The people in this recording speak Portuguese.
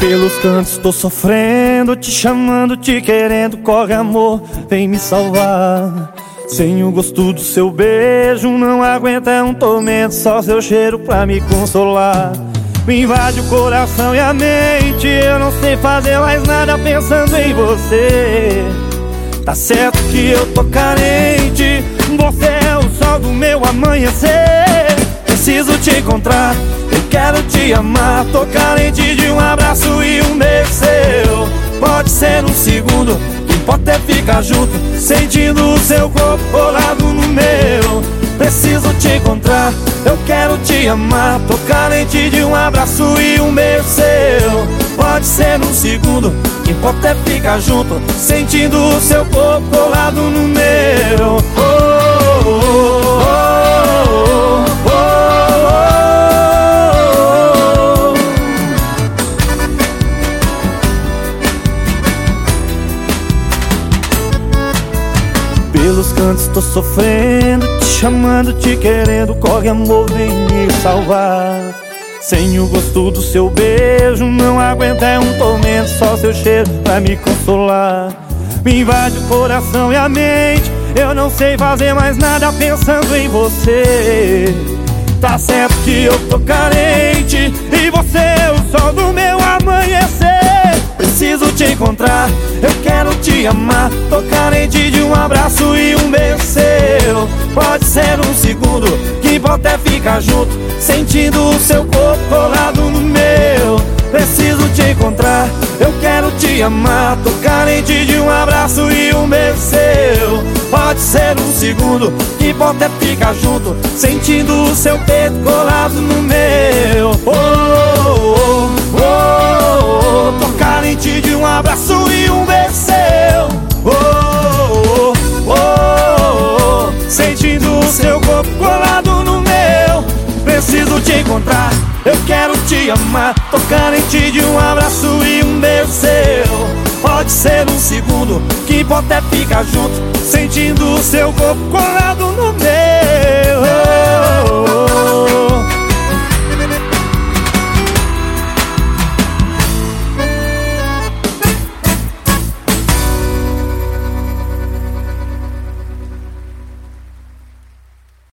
Pelos cantos tô sofrendo, te chamando, te querendo, corre amor, vem me salvar. Sem o gosto do seu beijo, não aguenta é um tormento, só seu cheiro pra me consolar. Me invade o coração e a mente, eu não sei fazer mais nada pensando em você. Tá certo que eu tô carente, você é o sol do meu amanhecer. Preciso te encontrar, amar, tô carente de um abraço e um beijo seu. Pode ser um segundo Pode até ficar junto, sentindo o seu corpo colado no meu. Preciso te encontrar, eu quero te amar Tô carente de um abraço e um beijo seu. Pode ser num segundo, que pode até ficar junto Sentindo o seu corpo colado no meu Pelos cantos tô sofrendo, te chamando, te querendo. Corre amor, vem me salvar. Sem o gosto do seu beijo, não aguenta é um tormento. Só seu cheiro pra me consolar. Me invade o coração e a mente. Eu não sei fazer mais nada pensando em você. Tá certo que eu tô carente E você é o sol do encontrar, eu quero te amar. Tô carente de um abraço e um beijo seu. Pode ser um segundo, que importa é ficar junto. Sentindo o seu corpo colado no meu. Preciso te encontrar, eu quero te amar. Tô carente de um abraço e um beijo seu. Pode ser um segundo, que importa é ficar junto. Sentindo o seu peito colado no meu. Oh, oh, oh, oh, oh. Tô carente de um abraço Preciso te encontrar, eu quero te amar Tô carente de um abraço e um beijo seu. Pode ser um segundo, que importa é ficar junto Sentindo o seu corpo colado no meu